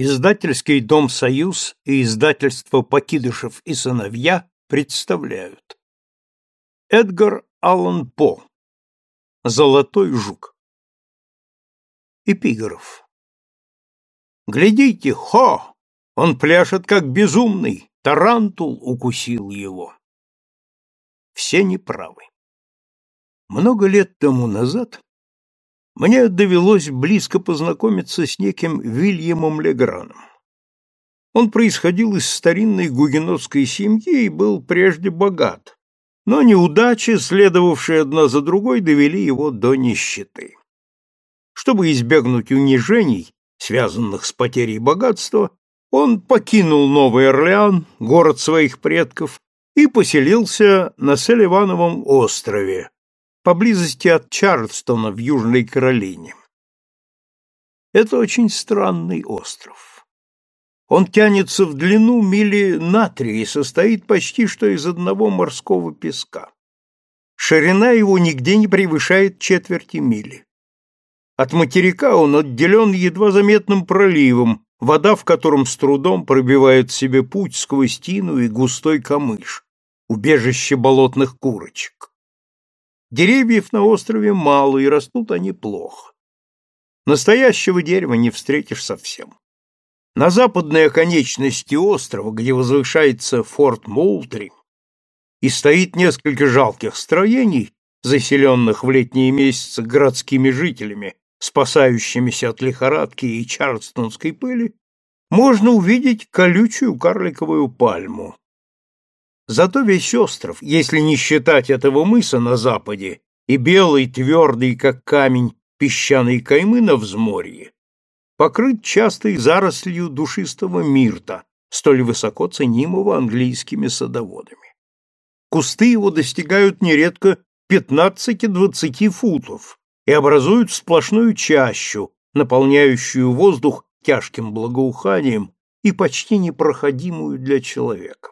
Издательский дом «Союз» и издательство «Покидышев и сыновья» представляют. Эдгар Аллан По. Золотой жук. Эпиграф. Глядите, хо! Он пляшет, как безумный, тарантул укусил его. Все неправы. Много лет тому назад мне довелось близко познакомиться с неким Вильямом Леграном. Он происходил из старинной гугенотской семьи и был прежде богат, но неудачи, следовавшие одна за другой, довели его до нищеты. Чтобы избегнуть унижений, связанных с потерей богатства, он покинул Новый Орлеан, город своих предков, и поселился на Селивановом острове, поблизости от Чарльстона в Южной Каролине. Это очень странный остров. Он тянется в длину мили на три и состоит почти что из одного морского песка. Ширина его нигде не превышает четверти мили. От материка он отделен едва заметным проливом, вода в котором с трудом пробивает себе путь сквозь тину и густой камыш, убежище болотных курочек. Деревьев на острове мало, и растут они плохо. Настоящего дерева не встретишь совсем. На западной оконечности острова, где возвышается форт Моултри, и стоит несколько жалких строений, заселенных в летние месяцы городскими жителями, спасающимися от лихорадки и чарльстонской пыли, можно увидеть колючую карликовую пальму, Зато весь остров, если не считать этого мыса на западе и белый, твердый, как камень, песчаной каймы на взморье, покрыт частой зарослью душистого мирта, столь высоко ценимого английскими садоводами. Кусты его достигают нередко 15-20 футов и образуют сплошную чащу, наполняющую воздух тяжким благоуханием и почти непроходимую для человека.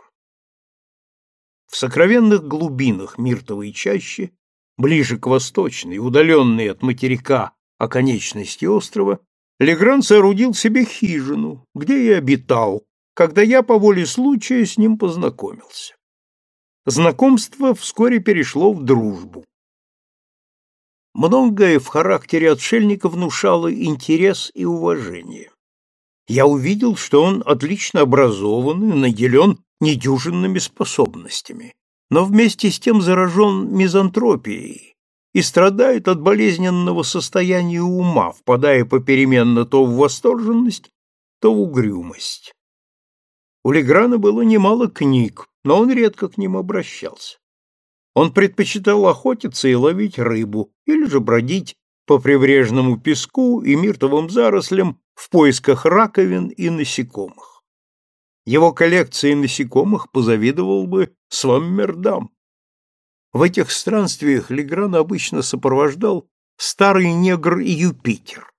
В сокровенных глубинах миртовой чащи, ближе к восточной, удаленной от материка оконечности острова, Легран соорудил себе хижину, где и обитал, когда я по воле случая с ним познакомился. Знакомство вскоре перешло в дружбу. Многое в характере отшельника внушало интерес и уважение. Я увидел, что он отлично образован и наделен недюжинными способностями, но вместе с тем заражен мизантропией и страдает от болезненного состояния ума, впадая попеременно то в восторженность, то в угрюмость. У Леграна было немало книг, но он редко к ним обращался. Он предпочитал охотиться и ловить рыбу, или же бродить по прибрежному песку и миртовым зарослям в поисках раковин и насекомых. Его коллекции насекомых позавидовал бы Сваммердам. В этих странствиях Легран обычно сопровождал старый негр Юпитер.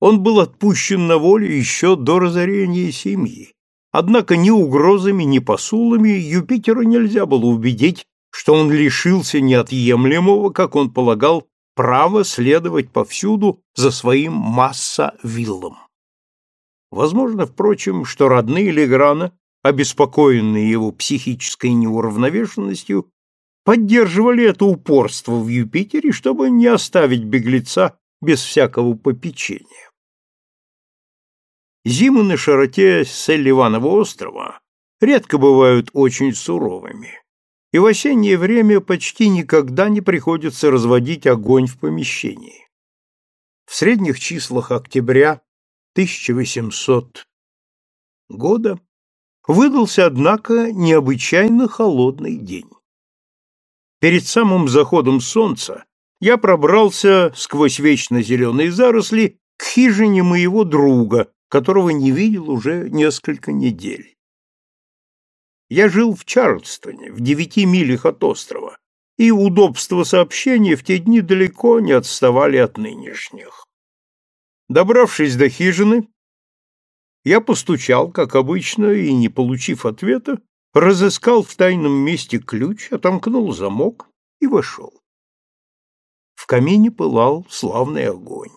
Он был отпущен на волю еще до разорения семьи. Однако ни угрозами, ни посулами Юпитера нельзя было убедить, что он лишился неотъемлемого, как он полагал, права следовать повсюду за своим масса-виллом. Возможно, впрочем, что родные Леграна, обеспокоенные его психической неуравновешенностью, поддерживали это упорство в Юпитере, чтобы не оставить беглеца без всякого попечения. Зимы на широте Селливанова острова редко бывают очень суровыми, и в осеннее время почти никогда не приходится разводить огонь в помещении. В средних числах октября 1800 года выдался, однако, необычайно холодный день. Перед самым заходом солнца я пробрался сквозь вечно зеленые заросли к хижине моего друга, которого не видел уже несколько недель. Я жил в Чарльстоне, в девяти милях от острова, и удобства сообщения в те дни далеко не отставали от нынешних. Добравшись до хижины, я постучал, как обычно, и, не получив ответа, разыскал в тайном месте ключ, отомкнул замок и вошел. В камине пылал славный огонь.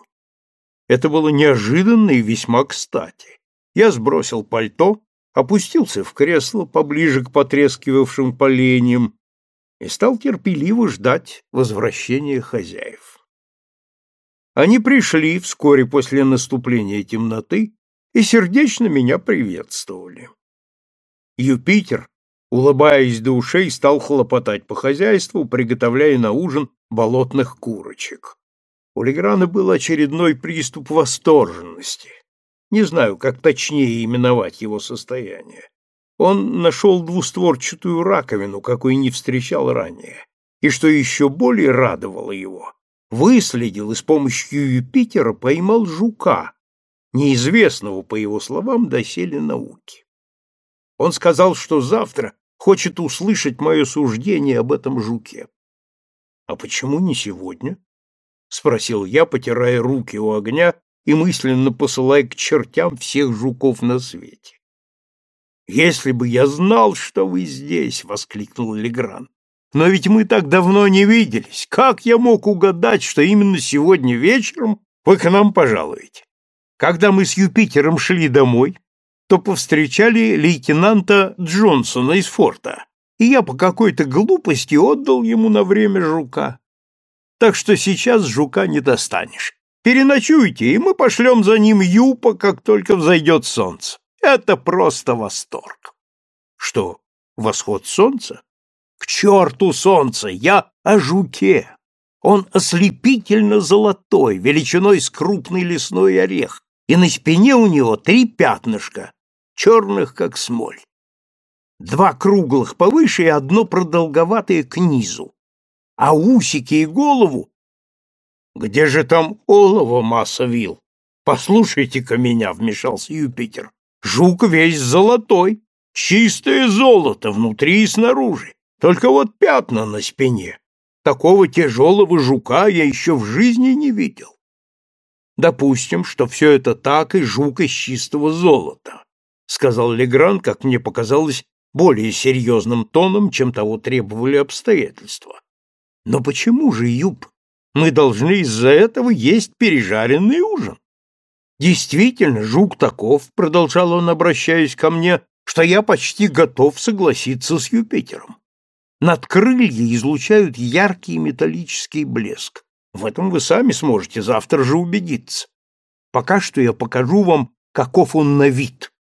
Это было неожиданно и весьма кстати. Я сбросил пальто, опустился в кресло поближе к потрескивавшим поленьям и стал терпеливо ждать возвращения хозяев. Они пришли вскоре после наступления темноты и сердечно меня приветствовали. Юпитер, улыбаясь до ушей, стал хлопотать по хозяйству, приготовляя на ужин болотных курочек. У Леграна был очередной приступ восторженности. Не знаю, как точнее именовать его состояние. Он нашел двустворчатую раковину, какой не встречал ранее. И что еще более радовало его, выследил и с помощью Юпитера поймал жука, неизвестного, по его словам, доселе науки. Он сказал, что завтра хочет услышать мое суждение об этом жуке. — А почему не сегодня? — спросил я, потирая руки у огня и мысленно посылая к чертям всех жуков на свете. «Если бы я знал, что вы здесь!» — воскликнул Легран. «Но ведь мы так давно не виделись. Как я мог угадать, что именно сегодня вечером вы к нам пожалуете? Когда мы с Юпитером шли домой, то повстречали лейтенанта Джонсона из форта, и я по какой-то глупости отдал ему на время жука. Так что сейчас жука не достанешь. Переночуйте, и мы пошлем за ним Юпа, как только взойдет солнце. Это просто восторг. Что, восход солнца? К черту солнце, я о жуке. Он ослепительно золотой, величиной с крупный лесной орех, и на спине у него три пятнышка, черных, как смоль. Два круглых повыше и одно продолговатое к низу. А усики и голову где же там олово, масса вил? Послушайте-ка меня, вмешался Юпитер. Жук весь золотой, чистое золото внутри и снаружи. Только вот пятна на спине. Такого тяжелого жука я еще в жизни не видел. Допустим, что все это так, и жук из чистого золота, сказал Легран, как мне показалось, более серьезным тоном, чем того требовали обстоятельства. Но почему же, Юб, мы должны из-за этого есть пережаренный ужин. Действительно, жук таков, продолжал он, обращаясь ко мне, что я почти готов согласиться с Юпитером. Надкрылья излучают яркий металлический блеск. В этом вы сами сможете завтра же убедиться. Пока что я покажу вам, каков он на вид.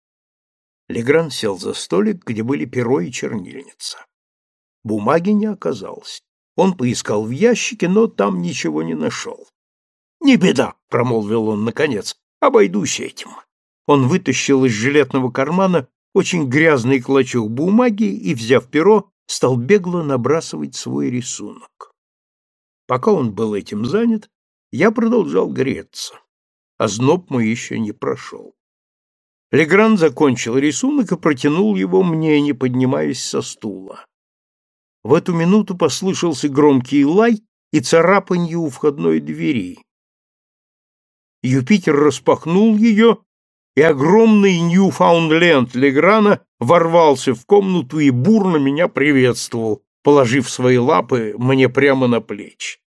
Легран сел за столик, где были перо и чернильница. Бумаги не оказалось. Он поискал в ящике, но там ничего не нашел. «Не беда», — промолвил он наконец, — «обойдусь этим». Он вытащил из жилетного кармана очень грязный клочок бумаги и, взяв перо, стал бегло набрасывать свой рисунок. Пока он был этим занят, я продолжал греться, а зноб мой еще не прошел. Легран закончил рисунок и протянул его мне, не поднимаясь со стула. В эту минуту послышался громкий лай и царапанье у входной двери. Юпитер распахнул ее, и огромный Ньюфаундленд Леграна ворвался в комнату и бурно меня приветствовал, положив свои лапы мне прямо на плечи.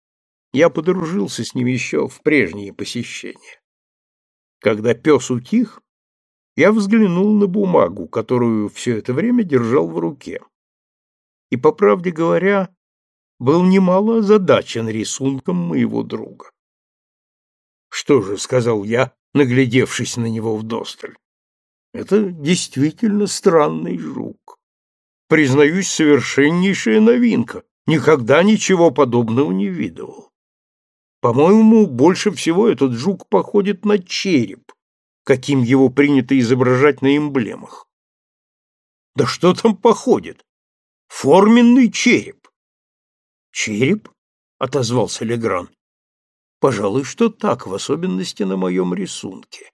Я подружился с ним еще в прежние посещения. Когда пес утих, я взглянул на бумагу, которую все это время держал в руке и, по правде говоря, был немало озадачен рисунком моего друга. «Что же», — сказал я, наглядевшись на него вдосталь, — «это действительно странный жук. Признаюсь, совершеннейшая новинка, никогда ничего подобного не видывал. По-моему, больше всего этот жук походит на череп, каким его принято изображать на эмблемах. Да что там походит? Форменный череп. Череп? отозвался Легран. Пожалуй, что так, в особенности на моем рисунке.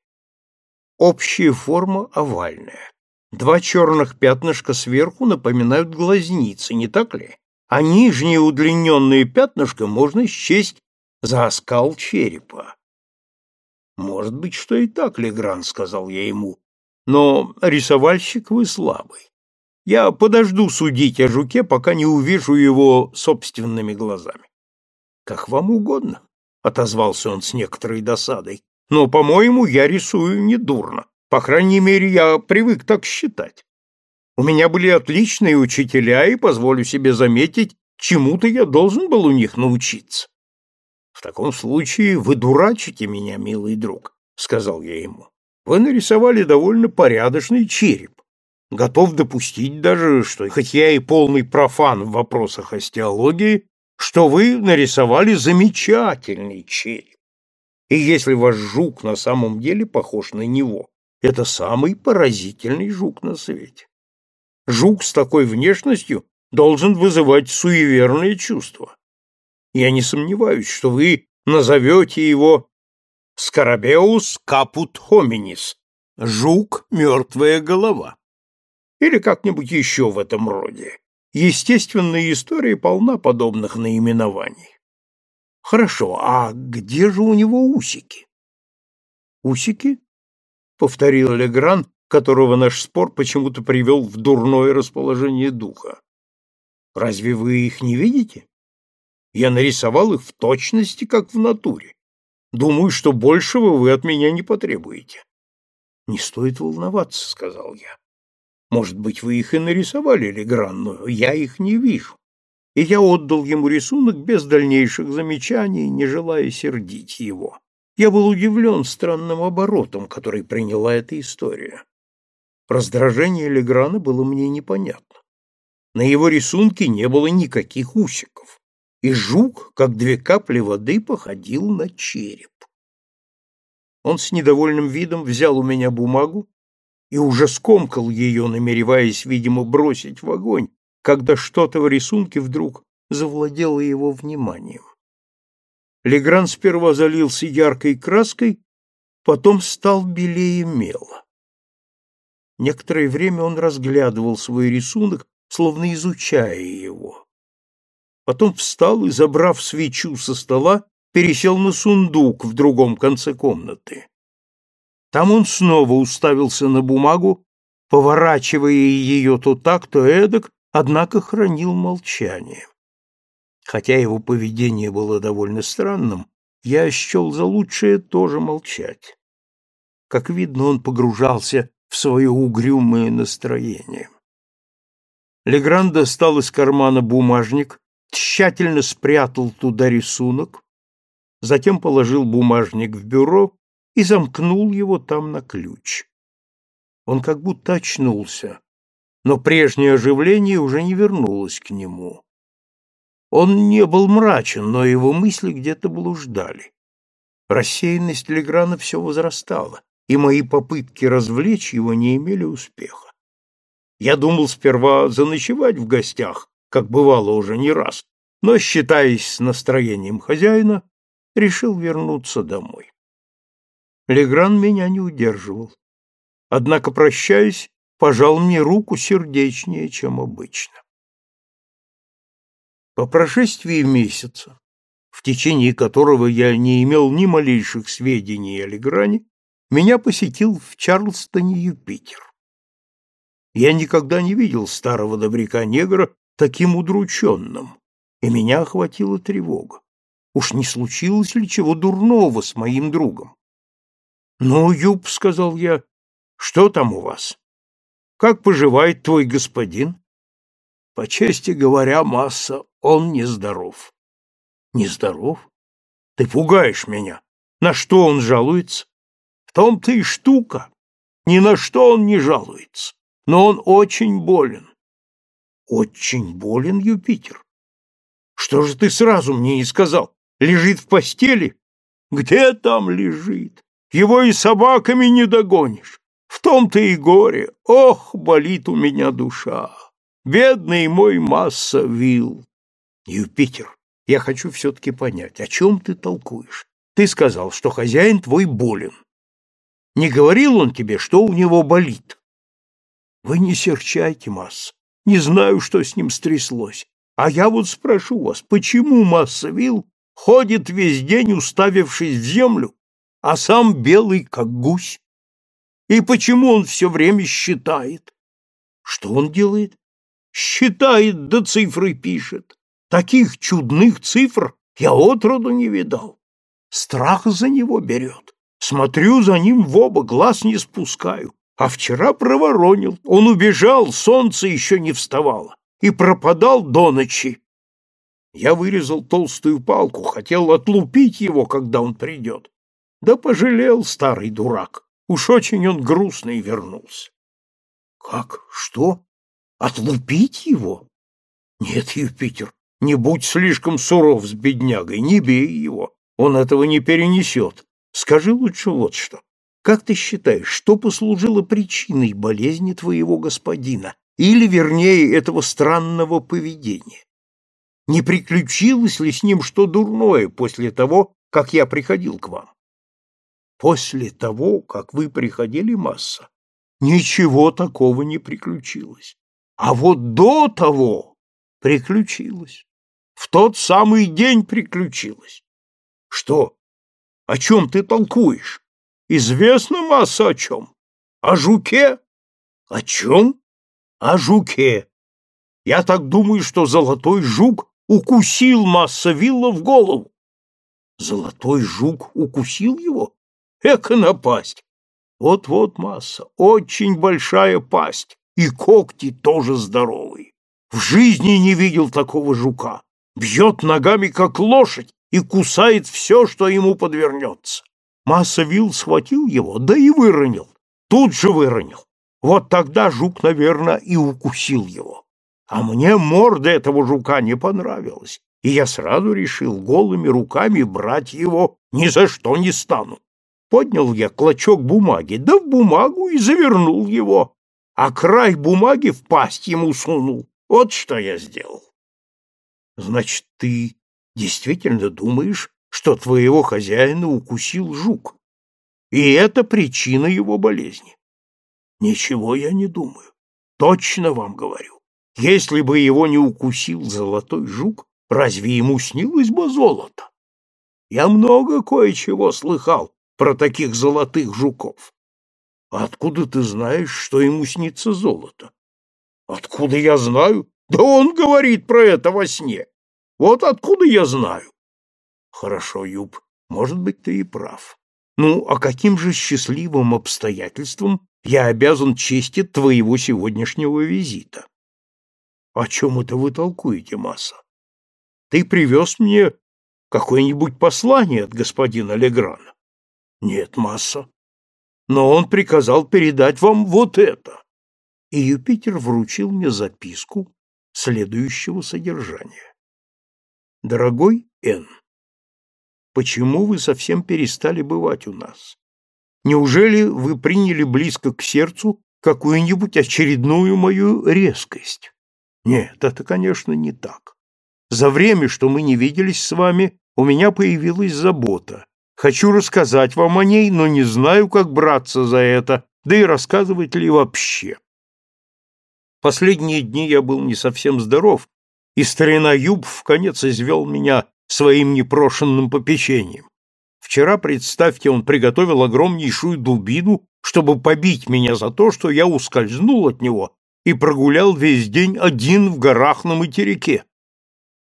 Общая форма овальная. Два черных пятнышка сверху напоминают глазницы, не так ли? А нижнее удлиненное пятнышко можно счесть за оскал черепа. Может быть, что и так, Легран, сказал я ему, но рисовальщик вы слабый. Я подожду судить о жуке, пока не увижу его собственными глазами. Как вам угодно, отозвался он с некоторой досадой. Но, по-моему, я рисую недурно. По крайней мере, я привык так считать. У меня были отличные учителя, и, позволю себе заметить, чему-то я должен был у них научиться. В таком случае вы дурачите меня, милый друг, сказал я ему. Вы нарисовали довольно порядочный череп. Готов допустить даже, что хоть я и полный профан в вопросах остеологии, что вы нарисовали замечательный череп. И если ваш жук на самом деле похож на него, это самый поразительный жук на свете. Жук с такой внешностью должен вызывать суеверные чувства. Я не сомневаюсь, что вы назовете его Скарабеус капут хоминис, жук — мертвая голова. Или как-нибудь еще в этом роде. Естественная история полна подобных наименований. Хорошо, а где же у него усики? Усики? Повторил Легран, которого наш спор почему-то привел в дурное расположение духа. Разве вы их не видите? Я нарисовал их в точности, как в натуре. Думаю, что большего вы от меня не потребуете. Не стоит волноваться, сказал я. Может быть, вы их и нарисовали, Легран, но я их не вижу. И я отдал ему рисунок без дальнейших замечаний, не желая сердить его. Я был удивлен странным оборотом, который приняла эта история. Раздражение Леграна было мне непонятно. На его рисунке не было никаких усиков, и жук, как две капли воды, походил на череп. Он с недовольным видом взял у меня бумагу и уже скомкал ее, намереваясь, видимо, бросить в огонь, когда что-то в рисунке вдруг завладело его вниманием. Легран сперва залился яркой краской, потом стал белее мела. Некоторое время он разглядывал свой рисунок, словно изучая его. Потом встал и, забрав свечу со стола, пересел на сундук в другом конце комнаты. Там он снова уставился на бумагу, поворачивая ее то так, то эдак, однако хранил молчание. Хотя его поведение было довольно странным, я счел за лучшее тоже молчать. Как видно, он погружался в свое угрюмое настроение. Легран достал из кармана бумажник, тщательно спрятал туда рисунок, затем положил бумажник в бюро и замкнул его там на ключ. Он как будто очнулся, но прежнее оживление уже не вернулось к нему. Он не был мрачен, но его мысли где-то блуждали. Рассеянность Леграна все возрастала, и мои попытки развлечь его не имели успеха. Я думал сперва заночевать в гостях, как бывало уже не раз, но, считаясь с настроением хозяина, решил вернуться домой. Легран меня не удерживал. Однако, прощаясь, пожал мне руку сердечнее, чем обычно. По прошествии месяца, в течение которого я не имел ни малейших сведений о Легране, меня посетил в Чарльстоне Юпитер. Я никогда не видел старого добряка-негра таким удрученным, и меня охватила тревога. Уж не случилось ли чего дурного с моим другом? — Ну, Юб, — сказал я, — что там у вас? Как поживает твой господин? — По чести говоря, масса, он нездоров. — Нездоров? Ты пугаешь меня. На что он жалуется? В том-то и штука. Ни на что он не жалуется. Но он очень болен. Очень болен, Юпитер. Что же ты сразу мне не сказал? Лежит в постели? Где там лежит? Его и собаками не догонишь. В том-то и горе. Ох, болит у меня душа. Бедный мой масса вил. Юпитер, я хочу все-таки понять, о чем ты толкуешь? Ты сказал, что хозяин твой болен. Не говорил он тебе, что у него болит? Вы не серчайте, масса. Не знаю, что с ним стряслось. А я вот спрошу вас, почему масса вил ходит весь день, уставившись в землю, а сам белый, как гусь? И почему он все время считает? Что он делает? Считает, да цифры пишет. Таких чудных цифр я отроду не видал. Страх за него берет. Смотрю за ним в оба, глаз не спускаю. А вчера проворонил. Он убежал, солнце еще не вставало. И пропадал до ночи. Я вырезал толстую палку, хотел отлупить его, когда он придет. Да пожалел старый дурак. Уж очень он грустный вернулся. Как? Что? Отлупить его? Нет, Юпитер, не будь слишком суров с беднягой, не бей его. Он этого не перенесет. Скажи лучше вот что. Как ты считаешь, что послужило причиной болезни твоего господина, или, вернее, этого странного поведения? Не приключилось ли с ним что дурное после того, как я приходил к вам? После того, как вы приходили, масса, ничего такого не приключилось. А вот до того приключилось. В тот самый день приключилось. Что? О чем ты толкуешь? Известна масса о чем. О жуке? О чем? О жуке. Я так думаю, что золотой жук укусил масса вилла в голову. Золотой жук укусил его? Эка напасть! Вот-вот масса, очень большая пасть, и когти тоже здоровые. В жизни не видел такого жука. Бьет ногами, как лошадь, и кусает все, что ему подвернется. Масса Вилл схватил его, да и выронил. Тут же выронил. Вот тогда жук, наверное, и укусил его. А мне морда этого жука не понравилась, и я сразу решил голыми руками брать его ни за что не стану. Поднял я клочок бумаги, да в бумагу и завернул его, а край бумаги в пасть ему сунул. Вот что я сделал. Значит, ты действительно думаешь, что твоего хозяина укусил жук? И это причина его болезни? Ничего я не думаю. Точно вам говорю. Если бы его не укусил золотой жук, разве ему снилось бы золото? Я много кое-чего слыхал про таких золотых жуков. А откуда ты знаешь, что ему снится золото? Откуда я знаю? Да он говорит про это во сне. Вот откуда я знаю? Хорошо, Юб, может быть, ты и прав. Ну, а каким же счастливым обстоятельством я обязан чести твоего сегодняшнего визита? О чем это вы толкуете, Масса? Ты привез мне какое-нибудь послание от господина Леграна? Нет, Масса. Но он приказал передать вам вот это. И Юпитер вручил мне записку следующего содержания. Дорогой Н, почему вы совсем перестали бывать у нас? Неужели вы приняли близко к сердцу какую-нибудь очередную мою резкость? Нет, это, конечно, не так. За время, что мы не виделись с вами, у меня появилась забота, Хочу рассказать вам о ней, но не знаю, как браться за это, да и рассказывать ли вообще. Последние дни я был не совсем здоров, и старина Юб в конец извел меня своим непрошенным попечением. Вчера, представьте, он приготовил огромнейшую дубину, чтобы побить меня за то, что я ускользнул от него и прогулял весь день один в горах на материке.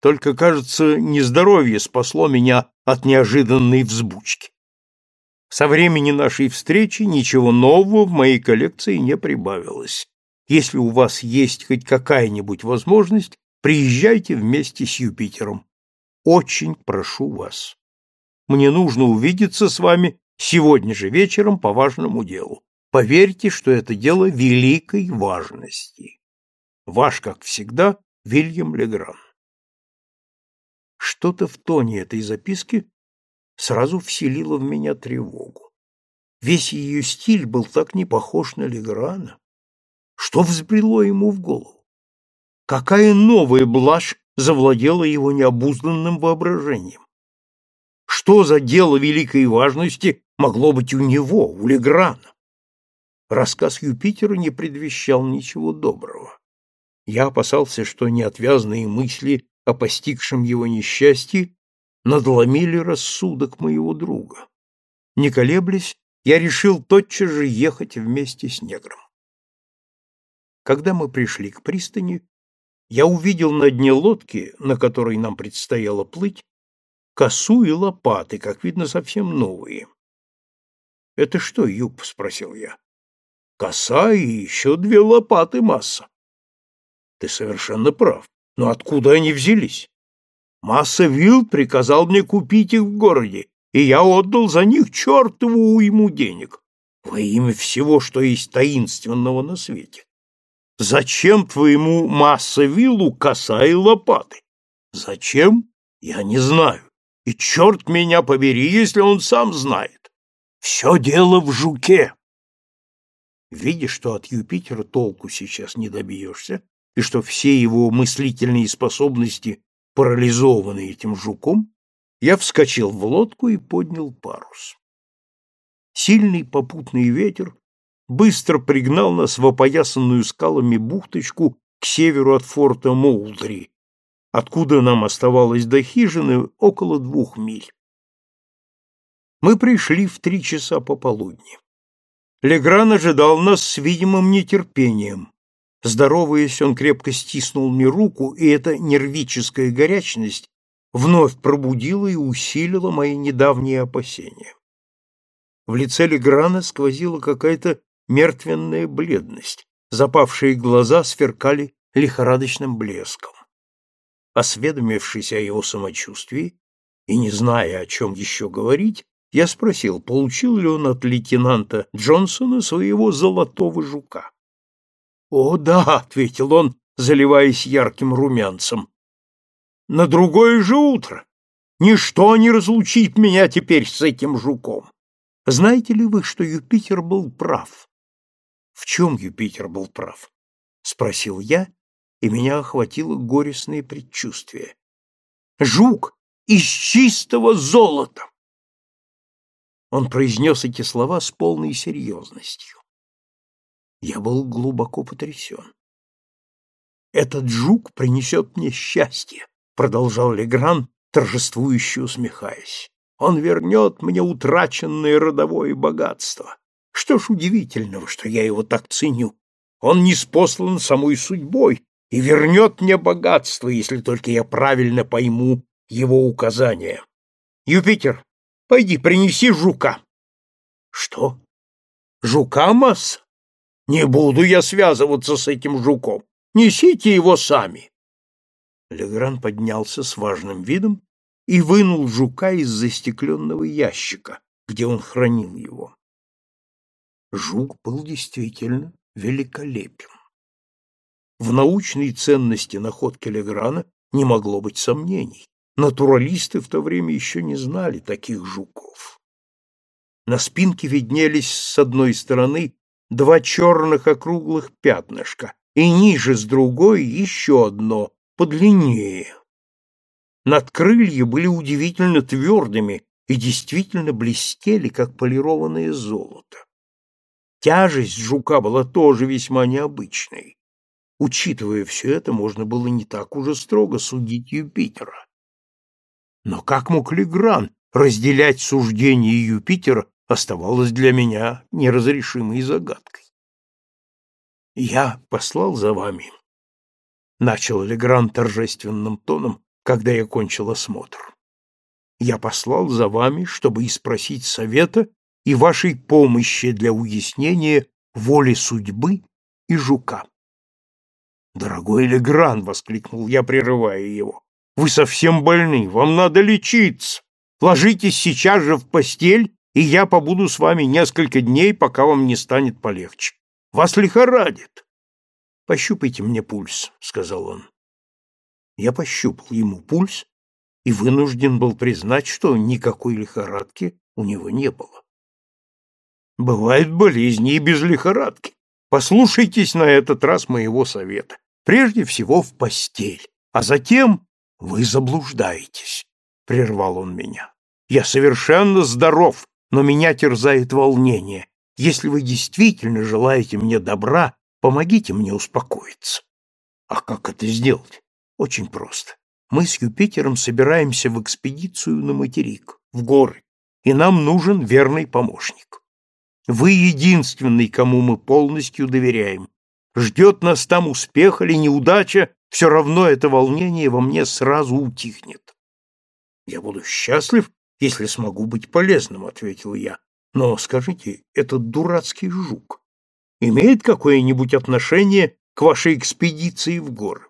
Только, кажется, нездоровье спасло меня от неожиданной взбучки. Со времени нашей встречи ничего нового в моей коллекции не прибавилось. Если у вас есть хоть какая-нибудь возможность, приезжайте вместе с Юпитером. Очень прошу вас. Мне нужно увидеться с вами сегодня же вечером по важному делу. Поверьте, что это дело великой важности. Ваш, как всегда, Вильям Легран. Что-то в тоне этой записки сразу вселило в меня тревогу. Весь ее стиль был так не похож на Леграна. Что взбрело ему в голову? Какая новая блажь завладела его необузданным воображением? Что за дело великой важности могло быть у него, у Леграна? Рассказ Юпитера не предвещал ничего доброго. Я опасался, что неотвязные мысли о постигшем его несчастье надломили рассудок моего друга. Не колеблясь, я решил тотчас же ехать вместе с негром. Когда мы пришли к пристани, я увидел на дне лодки, на которой нам предстояло плыть, косу и лопаты, как видно, совсем новые. Это что, Юб? спросил я. Коса и еще две лопаты масса. Ты совершенно прав. Но откуда они взялись? Масса Вилл приказал мне купить их в городе, и я отдал за них чертову уйму денег. Во имя всего, что есть таинственного на свете. Зачем твоему Масса Виллу коса и лопаты? Зачем? Я не знаю. И черт меня побери, если он сам знает. Все дело в жуке. Видя, что от Юпитера толку сейчас не добьешься, и что все его мыслительные способности парализованы этим жуком, я вскочил в лодку и поднял парус. Сильный попутный ветер быстро пригнал нас в опоясанную скалами бухточку к северу от форта Моулдри, откуда нам оставалось до хижины около двух миль. Мы пришли в три часа пополудни. Легран ожидал нас с видимым нетерпением. Здороваясь, он крепко стиснул мне руку, и эта нервическая горячность вновь пробудила и усилила мои недавние опасения. В лице Леграна сквозила какая-то мертвенная бледность, запавшие глаза сверкали лихорадочным блеском. Осведомившись о его самочувствии и не зная, о чем еще говорить, я спросил, получил ли он от лейтенанта Джонсона своего золотого жука. «О, да», — ответил он, заливаясь ярким румянцем. «На другое же утро. Ничто не разлучит меня теперь с этим жуком. Знаете ли вы, что Юпитер был прав?» «В чем Юпитер был прав?» — спросил я, и меня охватило горестное предчувствие. «Жук из чистого золота!» Он произнес эти слова с полной серьезностью. Я был глубоко потрясен. «Этот жук принесет мне счастье», — продолжал Легран, торжествующе усмехаясь. «Он вернет мне утраченное родовое богатство. Что ж удивительного, что я его так ценю. Он не спослан самой судьбой и вернет мне богатство, если только я правильно пойму его указания. Юпитер, Пойди, принеси жука. Что? Жука масса? Не буду я связываться с этим жуком. Несите его сами. Легран поднялся с важным видом и вынул жука из застекленного ящика, где он хранил его. Жук был действительно великолепен. В научной ценности находки Леграна не могло быть сомнений. Натуралисты в то время еще не знали таких жуков. На спинке виднелись с одной стороны два черных округлых пятнышка, и ниже с другой еще одно, подлиннее. Надкрылья были удивительно твердыми и действительно блестели, как полированное золото. Тяжесть жука была тоже весьма необычной. Учитывая все это, можно было не так уже строго судить Юпитера. Но как мог Легран разделять суждения Юпитера, оставалось для меня неразрешимой загадкой. «Я послал за вами», — начал Легран торжественным тоном, когда я кончил осмотр. «Я послал за вами, чтобы испросить совета и вашей помощи для уяснения воли судьбы и жука». «Дорогой Легран!» — воскликнул я, прерывая его. Вы совсем больны, вам надо лечиться. Ложитесь сейчас же в постель, и я побуду с вами несколько дней, пока вам не станет полегче. Вас лихорадит. Пощупайте мне пульс, сказал он. Я пощупал ему пульс и вынужден был признать, что никакой лихорадки у него не было. Бывают болезни и без лихорадки. Послушайтесь на этот раз моего совета. Прежде всего в постель, а затем вы заблуждаетесь, прервал он меня. Я совершенно здоров, но меня терзает волнение. Если вы действительно желаете мне добра, помогите мне успокоиться. А как это сделать? Очень просто. Мы с Юпитером собираемся в экспедицию на материк, в горы, и нам нужен верный помощник. Вы единственный, кому мы полностью доверяем. Ждет нас там успех или неудача, все равно это волнение во мне сразу утихнет. Я буду счастлив, если смогу быть полезным, ответил я. Но скажите, этот дурацкий жук имеет какое-нибудь отношение к вашей экспедиции в горы?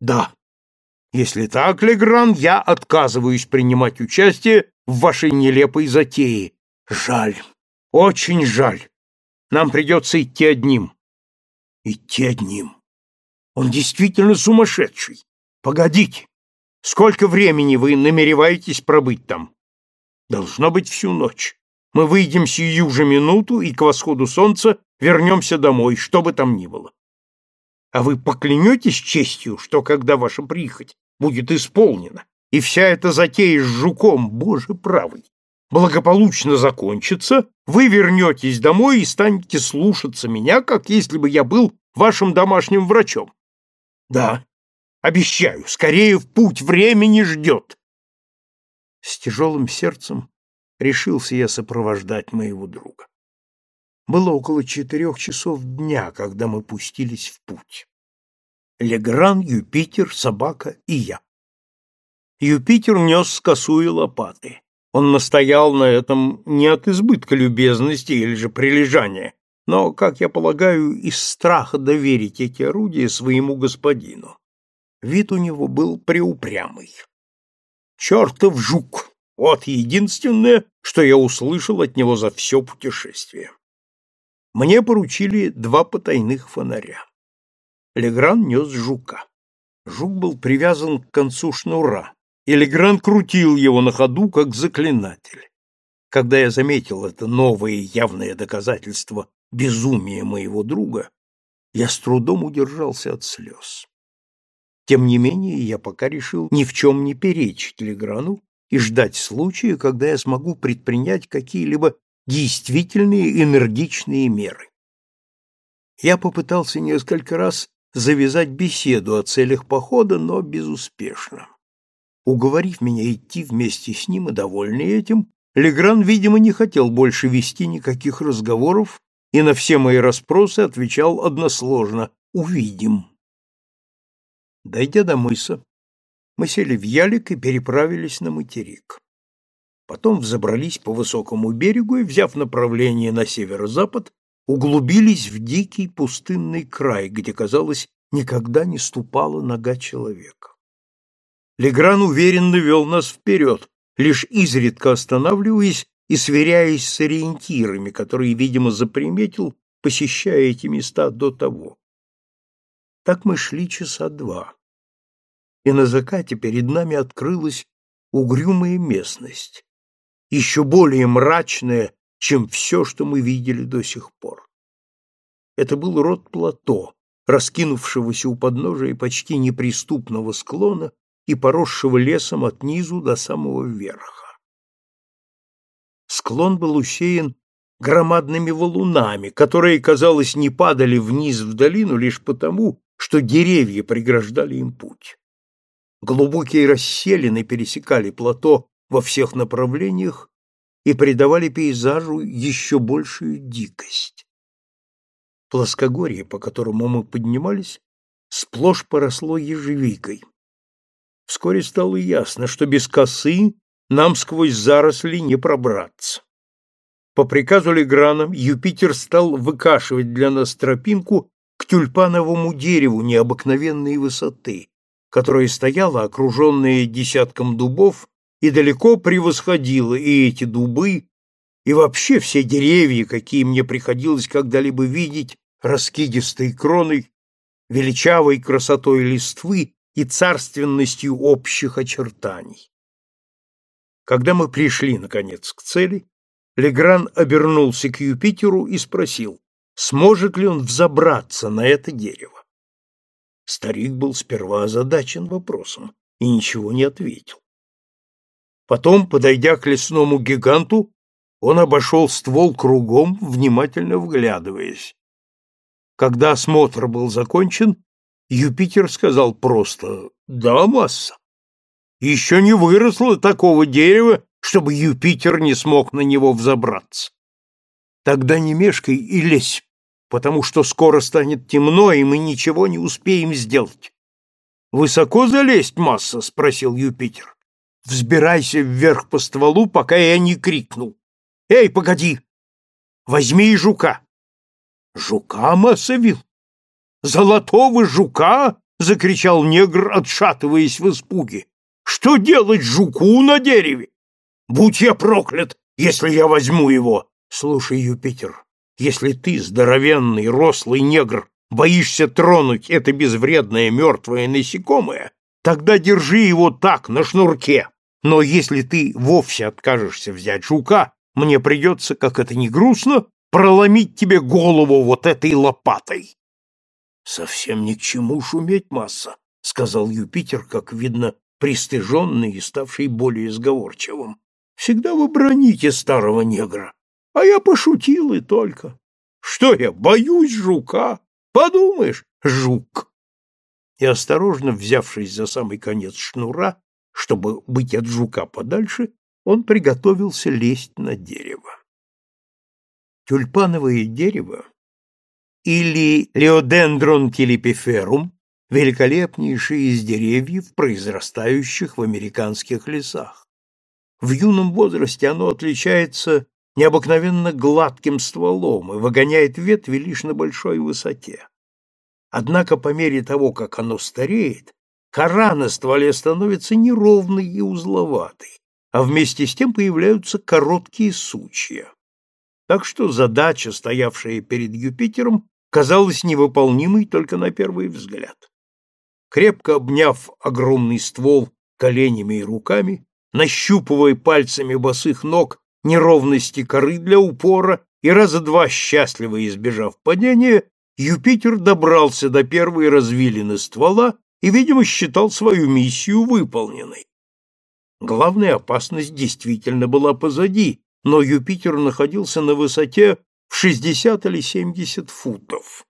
Да. Если так, Легран, я отказываюсь принимать участие в вашей нелепой затее. Жаль, очень жаль. Нам придется идти одним. Идти одним. Он действительно сумасшедший. Погодите. Сколько времени вы намереваетесь пробыть там? Должно быть всю ночь. Мы выйдем сию же минуту и к восходу солнца вернемся домой, что бы там ни было. А вы поклянетесь честью, что когда ваша прихоть будет исполнена, и вся эта затея с жуком, боже правый, благополучно закончится, вы вернетесь домой и станете слушаться меня, как если бы я был вашим домашним врачом. Да, обещаю, скорее в путь, времени ждет. С тяжелым сердцем решился я сопровождать моего друга. Было около четырех часов дня, когда мы пустились в путь. Легран, Юпитер, собака и я. Юпитер нес косую лопаты. Он настоял на этом не от избытка любезности или же прилежания, но, как я полагаю, из страха доверить эти орудия своему господину. Вид у него был преупрямый. «Чертов жук!» Вот единственное, что я услышал от него за все путешествие. Мне поручили два потайных фонаря. Легран нес жука. Жук был привязан к концу шнура, и Легран крутил его на ходу, как заклинатель. Когда я заметил это новое явное доказательство безумия моего друга, я с трудом удержался от слез. Тем не менее, я пока решил ни в чем не перечить Леграну и ждать случая, когда я смогу предпринять какие-либо действительные энергичные меры. Я попытался несколько раз завязать беседу о целях похода, но безуспешно. Уговорив меня идти вместе с ним и довольный этим, Легран, видимо, не хотел больше вести никаких разговоров и на все мои расспросы отвечал односложно «Увидим». Дойдя до мыса, мы сели в ялик и переправились на материк. Потом взобрались по высокому берегу и, взяв направление на северо-запад, углубились в дикий пустынный край, где, казалось, никогда не ступала нога человека. Легран уверенно вел нас вперед, лишь изредка останавливаясь и сверяясь с ориентирами, которые, видимо, заприметил, посещая эти места до того. Так мы шли часа два и на закате перед нами открылась угрюмая местность, еще более мрачная, чем все, что мы видели до сих пор. Это был род плато, раскинувшегося у подножия почти неприступного склона и поросшего лесом от низу до самого верха. Склон был усеян громадными валунами, которые, казалось, не падали вниз в долину лишь потому, что деревья преграждали им путь. Глубокие расселины пересекали плато во всех направлениях и придавали пейзажу еще большую дикость. Плоскогорье, по которому мы поднимались, сплошь поросло ежевикой. Вскоре стало ясно, что без косы нам сквозь заросли не пробраться. По приказу Леграна Юпитер стал выкашивать для нас тропинку к тюльпановому дереву необыкновенной высоты, которая стояла, окруженная десятком дубов, и далеко превосходила и эти дубы, и вообще все деревья, какие мне приходилось когда-либо видеть, раскидистой кроной, величавой красотой листвы и царственностью общих очертаний. Когда мы пришли, наконец, к цели, Легран обернулся к Юпитеру и спросил, сможет ли он взобраться на это дерево. Старик был сперва озадачен вопросом и ничего не ответил. Потом, подойдя к лесному гиганту, он обошел ствол кругом, внимательно вглядываясь. Когда осмотр был закончен, Юпитер сказал просто «Да, масса». Еще не выросло такого дерева, чтобы Юпитер не смог на него взобраться. Тогда не мешкай и лезь потому что скоро станет темно, и мы ничего не успеем сделать. «Высоко залезть, масса?» — спросил Юпитер. «Взбирайся вверх по стволу, пока я не крикнул. Эй, погоди! Возьми и жука. Жука, Массавил? Золотого жука? Закричал негр, отшатываясь в испуге. Что делать жуку на дереве? Будь я проклят, если я возьму его. Слушай, Юпитер, если ты, здоровенный, рослый негр, боишься тронуть это безвредное мертвое насекомое, тогда держи его так, на шнурке. Но если ты вовсе откажешься взять жука, мне придется, как это ни грустно, проломить тебе голову вот этой лопатой. — Совсем ни к чему шуметь, масса, — сказал Юпитер, как видно, пристыженный и ставший более сговорчивым. — Всегда вы броните старого негра, а я пошутил и только. Что я, боюсь жука? Подумаешь, жук. И осторожно взявшись за самый конец шнура, чтобы быть от жука подальше, он приготовился лезть на дерево. Тюльпановое дерево или Леодендрон телепиферум – великолепнейшее из деревьев, произрастающих в американских лесах. В юном возрасте оно отличается необыкновенно гладким стволом и выгоняет ветви лишь на большой высоте. Однако по мере того, как оно стареет, кора на стволе становится неровной и узловатой, а вместе с тем появляются короткие сучья. Так что задача, стоявшая перед Юпитером, казалась невыполнимой только на первый взгляд. Крепко обняв огромный ствол коленями и руками, нащупывая пальцами босых ног неровности коры для упора и раза два счастливо избежав падения, Юпитер добрался до первой развилины ствола и, видимо, считал свою миссию выполненной. Главная опасность действительно была позади, но Юпитер находился на высоте в 60 или 70 футов.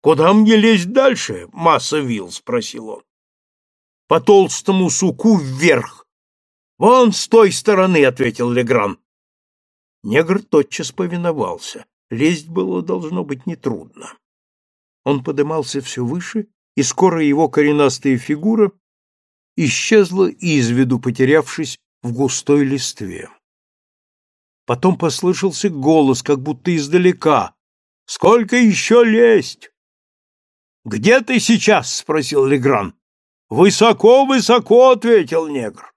«Куда мне лезть дальше, масса вил?» — спросил он. «По толстому суку вверх». «Вон с той стороны», — ответил Легран. Негр тотчас повиновался. Лезть было должно быть нетрудно. Он подымался все выше, и скоро его коренастая фигура исчезла из виду, потерявшись в густой листве. Потом послышался голос, как будто издалека. «Сколько еще лезть?» «Где ты сейчас?» — спросил Легран. «Высоко, высоко», — ответил негр.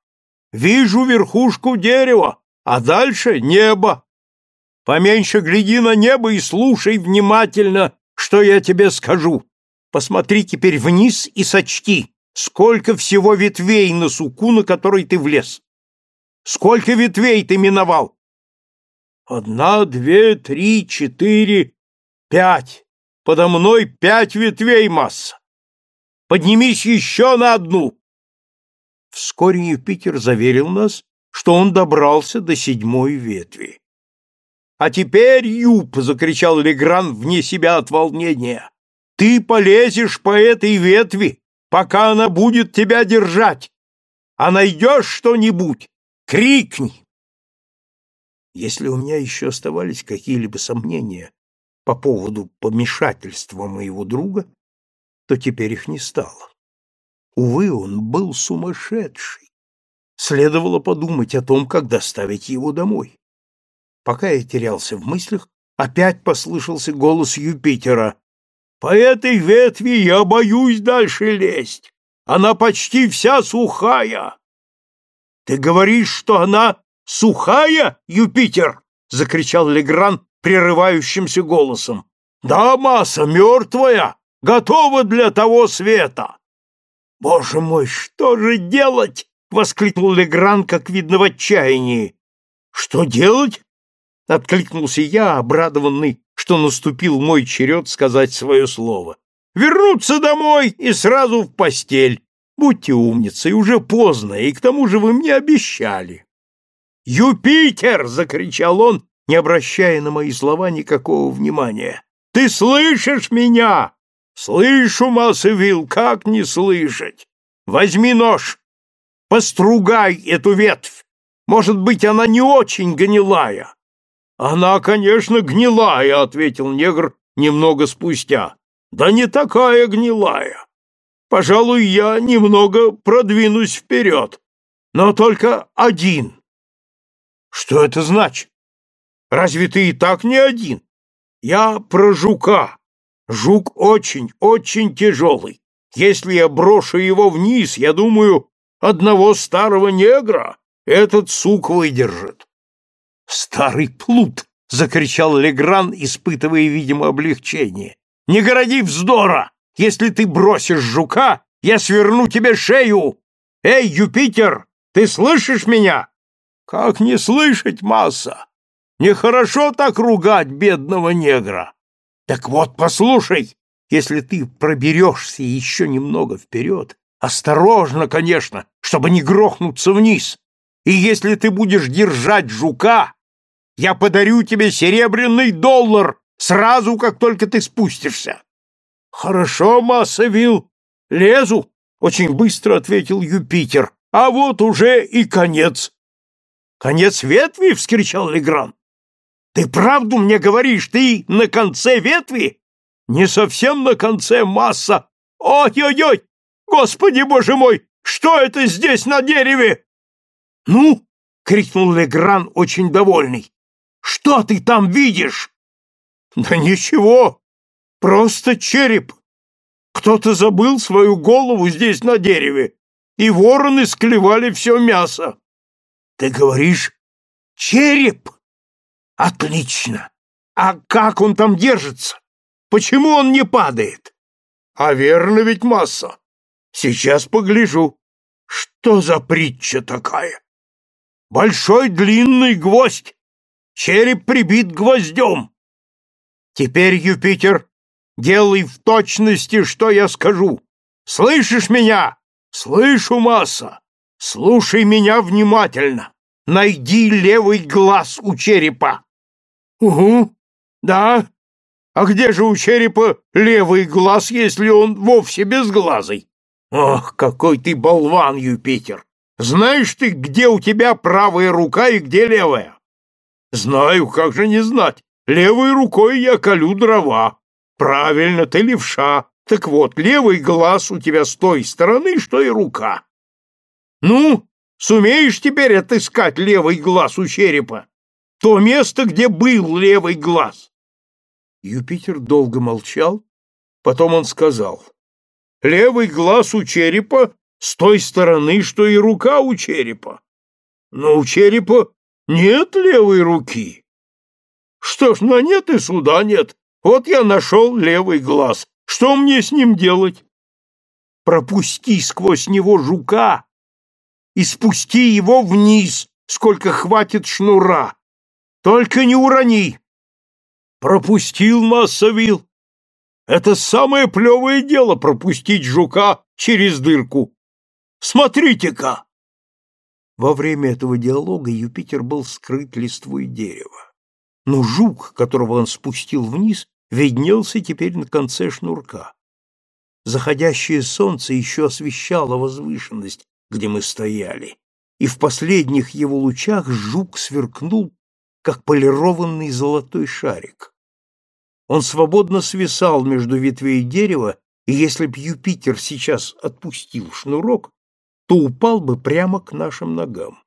«Вижу верхушку дерева, а дальше небо. Поменьше гляди на небо и слушай внимательно, что я тебе скажу. Посмотри теперь вниз и сочти, сколько всего ветвей на суку, на который ты влез. Сколько ветвей ты миновал? Одна, две, три, четыре, пять. Подо мной пять ветвей масса. Поднимись еще на одну. Вскоре Юпитер заверил нас, что он добрался до седьмой ветви. «А теперь, Юп!» — закричал Легран вне себя от волнения. «Ты полезешь по этой ветви, пока она будет тебя держать. А найдешь что-нибудь, крикни!» Если у меня еще оставались какие-либо сомнения по поводу помешательства моего друга, то теперь их не стало. Увы, он был сумасшедший. Следовало подумать о том, как доставить его домой. Пока я терялся в мыслях, опять послышался голос Юпитера. «По этой ветви я боюсь дальше лезть. Она почти вся сухая». «Ты говоришь, что она «Сухая, Юпитер!» — закричал Легран прерывающимся голосом. «Да, масса мертвая, готова для того света!» «Боже мой, что же делать?» — воскликнул Легран, как видно, в отчаянии. «Что делать?» — откликнулся я, обрадованный, что наступил мой черед сказать свое слово. «Вернуться домой и сразу в постель. Будьте умницей, уже поздно, и к тому же вы мне обещали». «Юпитер!» — закричал он, не обращая на мои слова никакого внимания. «Ты слышишь меня?» «Слышу, Массовил, как не слышать? Возьми нож, постругай эту ветвь. Может быть, она не очень гнилая». «Она, конечно, гнилая», — ответил негр немного спустя. «Да не такая гнилая. Пожалуй, я немного продвинусь вперед, но только один. Что это значит? Разве ты и так не один? Я про жука. Жук очень, очень тяжелый. Если я брошу его вниз, я думаю, одного старого негра этот сук выдержит. Старый плут! — закричал Легран, испытывая, видимо, облегчение. «Не городи вздора! Если ты бросишь жука, я сверну тебе шею! Эй, Юпитер, ты слышишь меня?» «Как не слышать, масса? Нехорошо так ругать бедного негра!» «Так вот, послушай, если ты проберешься еще немного вперед, осторожно, конечно, чтобы не грохнуться вниз, и если ты будешь держать жука, я подарю тебе серебряный доллар сразу, как только ты спустишься. Хорошо, масса вил. Лезу, очень быстро ответил Юпитер. А вот уже и конец. Конец ветви, вскричал Легран. Ты правду мне говоришь, ты на конце ветви? Не совсем на конце масса. Ой-ой-ой! Господи, боже мой, что это здесь на дереве? Ну, крикнул Легран, очень довольный. Что ты там видишь? Да ничего, просто череп. Кто-то забыл свою голову здесь на дереве, и вороны склевали все мясо. Ты говоришь, череп? Отлично. А как он там держится? Почему он не падает? А верно ведь масса. Сейчас погляжу. Что за притча такая? Большой длинный гвоздь Череп прибит гвоздем. Теперь, Юпитер, делай в точности, что я скажу. Слышишь меня? Слышу, масса. Слушай меня внимательно. Найди левый глаз у черепа. Угу. Да. А где же у черепа левый глаз, если он вовсе безглазый? Ох, какой ты болван, Юпитер. Знаешь ты, где у тебя правая рука и где левая? Знаю, как же не знать. Левой рукой я колю дрова. Правильно, ты левша. Так вот, левый глаз у тебя с той стороны, что и рука. Ну, сумеешь теперь отыскать левый глаз у черепа? То место, где был левый глаз. Юпитер долго молчал, потом он сказал. Левый глаз у черепа с той стороны, что и рука у черепа. Но у черепа нет левой руки. Что ж, на нет и суда нет. Вот я нашел левый глаз. Что мне с ним делать? Пропусти сквозь него жука и спусти его вниз, сколько хватит шнура. Только не урони. Пропустил массовил. Это самое плевое дело пропустить жука через дырку. Смотрите-ка! Во время этого диалога Юпитер был скрыт листвой дерева. Но жук, которого он спустил вниз, виднелся теперь на конце шнурка. Заходящее солнце еще освещало возвышенность, где мы стояли, и в последних его лучах жук сверкнул, как полированный золотой шарик. Он свободно свисал между ветвей дерева, и если б Юпитер сейчас отпустил шнурок, то упал бы прямо к нашим ногам.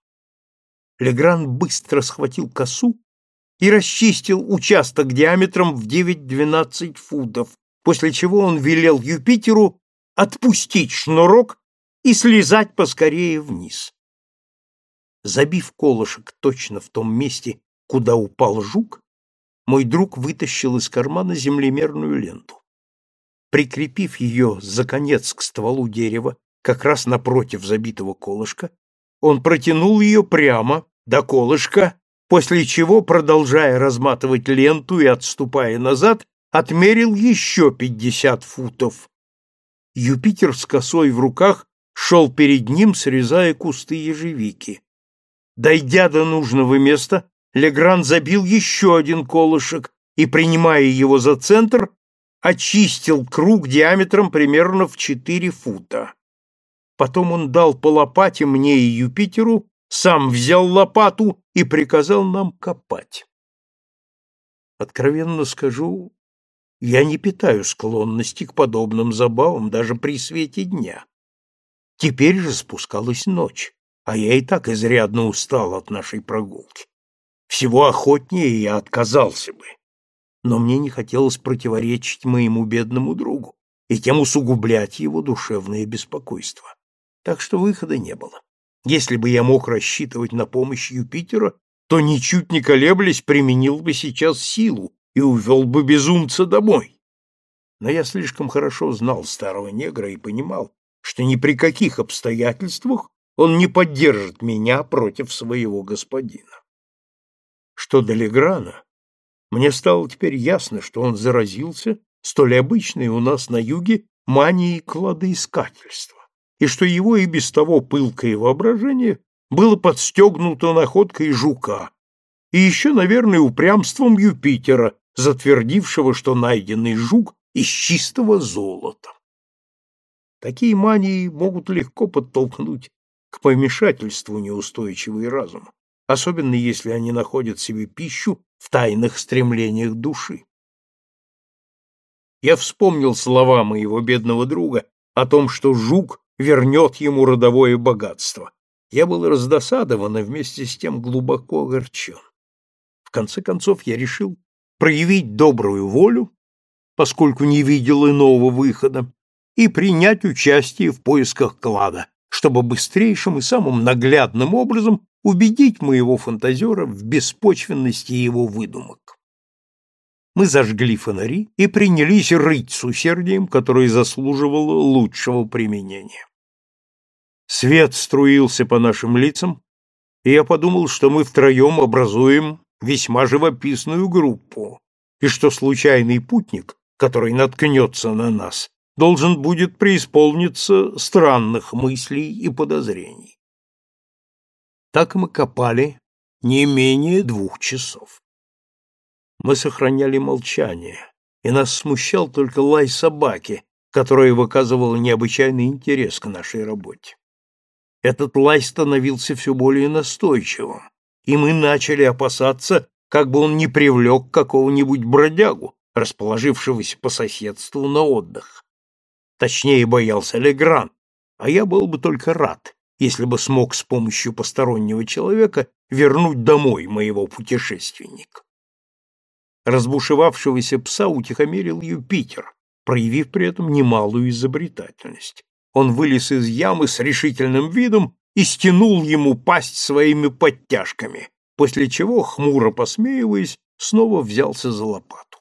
Легран быстро схватил косу и расчистил участок диаметром в 9-12 футов, после чего он велел Юпитеру отпустить шнурок и слезать поскорее вниз. Забив колышек точно в том месте, куда упал жук, мой друг вытащил из кармана землемерную ленту. Прикрепив ее за конец к стволу дерева как раз напротив забитого колышка, он протянул ее прямо до колышка, после чего, продолжая разматывать ленту и отступая назад, отмерил еще пятьдесят футов. Юпитер с косой в руках шел перед ним, срезая кусты ежевики. Дойдя до нужного места, Легран забил еще один колышек и, принимая его за центр, очистил круг диаметром примерно в четыре фута. Потом он дал по лопате мне и Юпитеру, сам взял лопату и приказал нам копать. Откровенно скажу, я не питаю склонности к подобным забавам даже при свете дня. Теперь же спускалась ночь, а я и так изрядно устал от нашей прогулки. Всего охотнее я отказался бы. Но мне не хотелось противоречить моему бедному другу и тем усугублять его душевное беспокойство. Так что выхода не было. Если бы я мог рассчитывать на помощь Юпитера, то, ничуть не колеблясь, применил бы сейчас силу и увел бы безумца домой. Но я слишком хорошо знал старого негра и понимал, что ни при каких обстоятельствах он не поддержит меня против своего господина. Что до Леграна, мне стало теперь ясно, что он заразился столь обычной у нас на юге манией кладоискательства, и что его и без того пылкое воображение было подстегнуто находкой жука, и еще, наверное, упрямством Юпитера, затвердившего, что найденный жук из чистого золота. Такие мании могут легко подтолкнуть к помешательству неустойчивый разум, особенно если они находят себе пищу в тайных стремлениях души. Я вспомнил слова моего бедного друга о том, что жук вернет ему родовое богатство. Я был раздосадован и вместе с тем глубоко огорчен. В конце концов я решил проявить добрую волю, поскольку не видел иного выхода, и принять участие в поисках клада, чтобы быстрейшим и самым наглядным образом убедить моего фантазера в беспочвенности его выдумок. Мы зажгли фонари и принялись рыть с усердием, которое заслуживало лучшего применения. Свет струился по нашим лицам, и я подумал, что мы втроем образуем весьма живописную группу, и что случайный путник, который наткнется на нас, должен будет преисполниться странных мыслей и подозрений. Так мы копали не менее двух часов. Мы сохраняли молчание, и нас смущал только лай собаки, которая выказывала необычайный интерес к нашей работе. Этот лай становился все более настойчивым, и мы начали опасаться, как бы он не привлек какого-нибудь бродягу, расположившегося по соседству на отдых. Точнее, боялся Легран, а я был бы только рад, если бы смог с помощью постороннего человека вернуть домой моего путешественника. Разбушевавшегося пса утихомирил Юпитер, проявив при этом немалую изобретательность. Он вылез из ямы с решительным видом и стянул ему пасть своими подтяжками, после чего, хмуро посмеиваясь, снова взялся за лопату.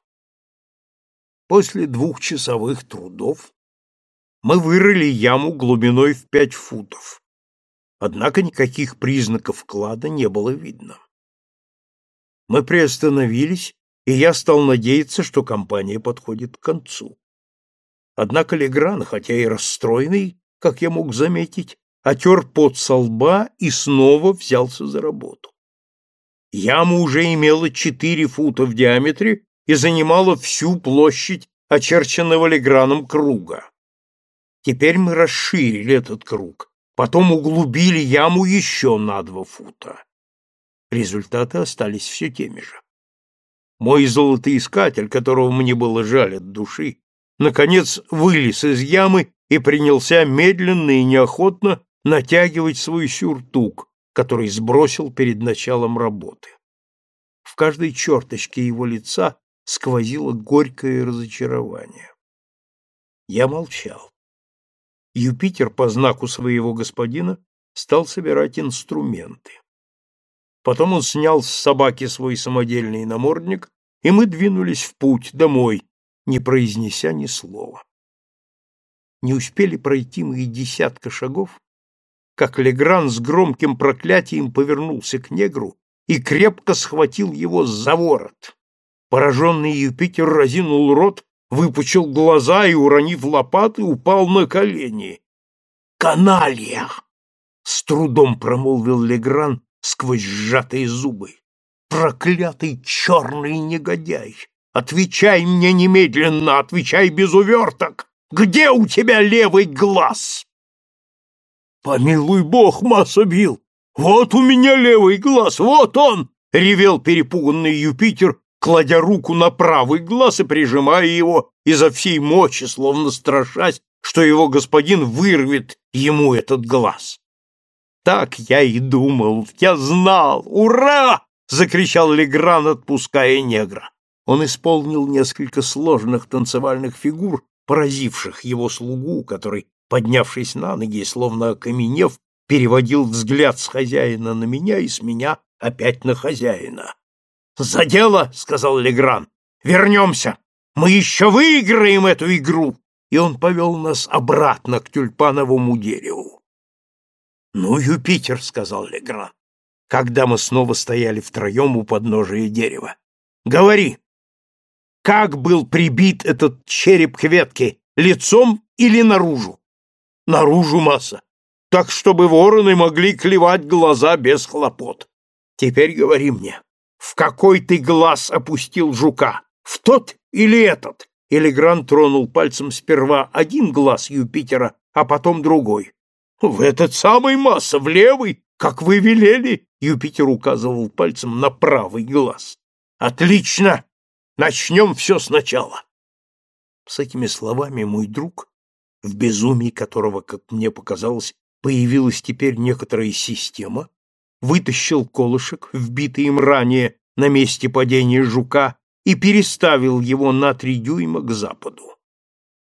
После двухчасовых трудов мы вырыли яму глубиной в пять футов. Однако никаких признаков клада не было видно. Мы приостановились, и я стал надеяться, что компания подходит к концу. Однако Легран, хотя и расстроенный, как я мог заметить, отер пот со лба и снова взялся за работу. Яма уже имела четыре фута в диаметре и занимала всю площадь очерченного Леграном круга. Теперь мы расширили этот круг, потом углубили яму еще на два фута. Результаты остались все теми же. Мой золотоискатель, которого мне было жаль от души, наконец вылез из ямы и принялся медленно и неохотно натягивать свой сюртук, который сбросил перед началом работы. В каждой черточке его лица сквозило горькое разочарование. Я молчал. Юпитер по знаку своего господина стал собирать инструменты. Потом он снял с собаки свой самодельный намордник, и мы двинулись в путь домой, не произнеся ни слова. Не успели пройти мы и десятка шагов, как Легран с громким проклятием повернулся к негру и крепко схватил его за ворот. Пораженный Юпитер разинул рот выпучил глаза и, уронив лопаты, упал на колени. «Каналья!» — с трудом промолвил Легран сквозь сжатые зубы. «Проклятый черный негодяй! Отвечай мне немедленно, отвечай без уверток! Где у тебя левый глаз?» «Помилуй бог, масса бил! Вот у меня левый глаз, вот он!» — ревел перепуганный Юпитер, кладя руку на правый глаз и прижимая его изо всей мочи, словно страшась, что его господин вырвет ему этот глаз. Так я и думал, я знал, ура! закричал Легран, отпуская негра. Он исполнил несколько сложных танцевальных фигур, поразивших его слугу, который, поднявшись на ноги, словно окаменев, переводил взгляд с хозяина на меня и с меня опять на хозяина. «За дело!» — сказал Легран. «Вернемся! Мы еще выиграем эту игру!» И он повел нас обратно к тюльпановому дереву. «Ну, Юпитер!» — сказал Легран, когда мы снова стояли втроем у подножия дерева. «Говори, как был прибит этот череп к ветке, лицом или наружу?» «Наружу, масса так чтобы вороны могли клевать глаза без хлопот. Теперь говори мне, в какой ты глаз опустил жука? В тот или этот? Или Грант тронул пальцем сперва один глаз Юпитера, а потом другой. В этот самый масса, в левый, как вы велели, Юпитер указывал пальцем на правый глаз. Отлично! Начнем все сначала. С этими словами мой друг, в безумии которого, как мне показалось, появилась теперь некоторая система, вытащил колышек, вбитый им ранее на месте падения жука, и переставил его на три дюйма к западу.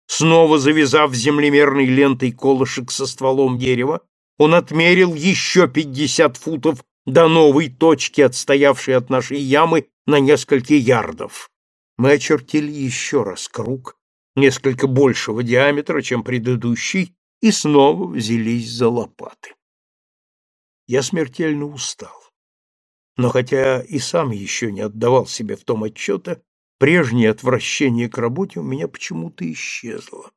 Снова завязав землемерной лентой колышек со стволом дерева, он отмерил еще пятьдесят футов до новой точки, отстоявшей от нашей ямы на несколько ярдов. Мы очертили еще раз круг, несколько большего диаметра, чем предыдущий, и снова взялись за лопаты. Я смертельно устал. Но хотя и сам еще не отдавал себе в том отчета, прежнее отвращение к работе у меня почему-то исчезло.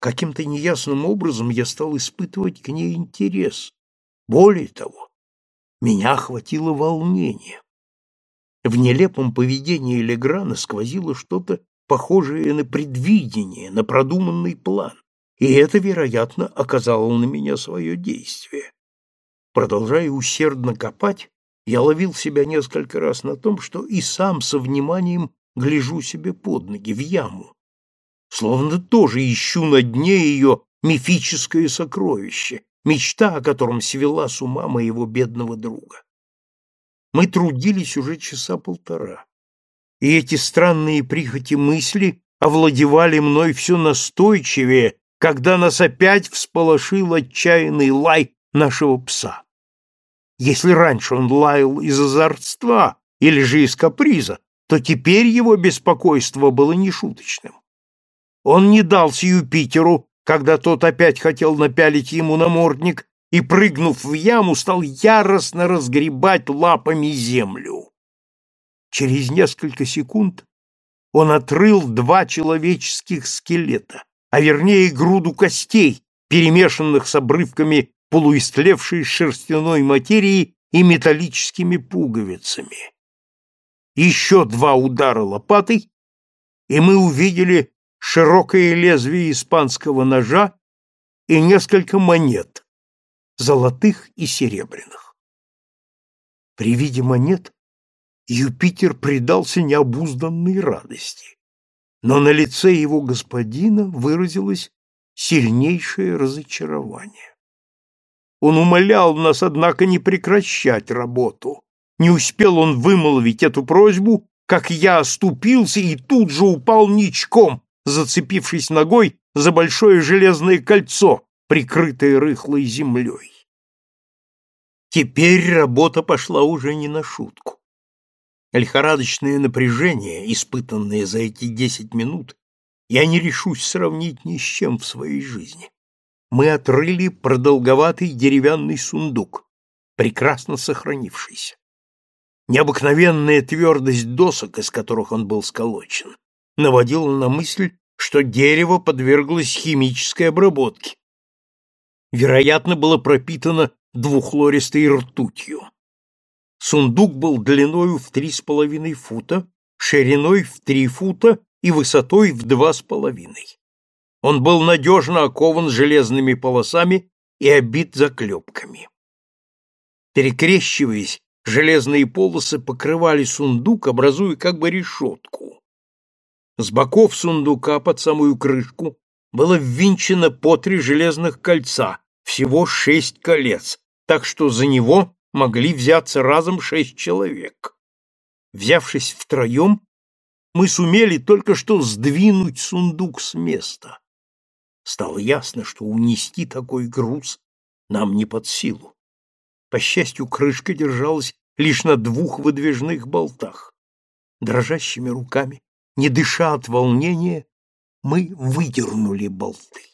Каким-то неясным образом я стал испытывать к ней интерес. Более того, меня охватило волнение. В нелепом поведении Леграна сквозило что-то похожее на предвидение, на продуманный план и это, вероятно, оказало на меня свое действие. Продолжая усердно копать, я ловил себя несколько раз на том, что и сам со вниманием гляжу себе под ноги, в яму, словно тоже ищу на дне ее мифическое сокровище, мечта, о котором свела с ума моего бедного друга. Мы трудились уже часа полтора, и эти странные прихоти мысли овладевали мной все настойчивее, когда нас опять всполошил отчаянный лай нашего пса. Если раньше он лаял из озорства или же из каприза, то теперь его беспокойство было нешуточным. Он не дался Юпитеру, когда тот опять хотел напялить ему намордник, и, прыгнув в яму, стал яростно разгребать лапами землю. Через несколько секунд он отрыл два человеческих скелета а вернее груду костей, перемешанных с обрывками полуистлевшей шерстяной материи и металлическими пуговицами. Еще два удара лопатой, и мы увидели широкое лезвие испанского ножа и несколько монет, золотых и серебряных. При виде монет Юпитер предался необузданной радости но на лице его господина выразилось сильнейшее разочарование. Он умолял нас, однако, не прекращать работу. Не успел он вымолвить эту просьбу, как я оступился и тут же упал ничком, зацепившись ногой за большое железное кольцо, прикрытое рыхлой землей. Теперь работа пошла уже не на шутку. Лихорадочное напряжение, испытанное за эти десять минут, я не решусь сравнить ни с чем в своей жизни. Мы отрыли продолговатый деревянный сундук, прекрасно сохранившийся. Необыкновенная твердость досок, из которых он был сколочен, наводила на мысль, что дерево подверглось химической обработке. Вероятно, было пропитано двухлористой ртутью. Сундук был длиною в три с половиной фута, шириной в три фута и высотой в два с половиной. Он был надежно окован железными полосами и обит заклепками. Перекрещиваясь, железные полосы покрывали сундук, образуя как бы решетку. С боков сундука под самую крышку было ввинчено по три железных кольца, всего шесть колец, так что за него могли взяться разом шесть человек. Взявшись втроем, мы сумели только что сдвинуть сундук с места. Стало ясно, что унести такой груз нам не под силу. По счастью, крышка держалась лишь на двух выдвижных болтах. Дрожащими руками, не дыша от волнения, мы выдернули болты.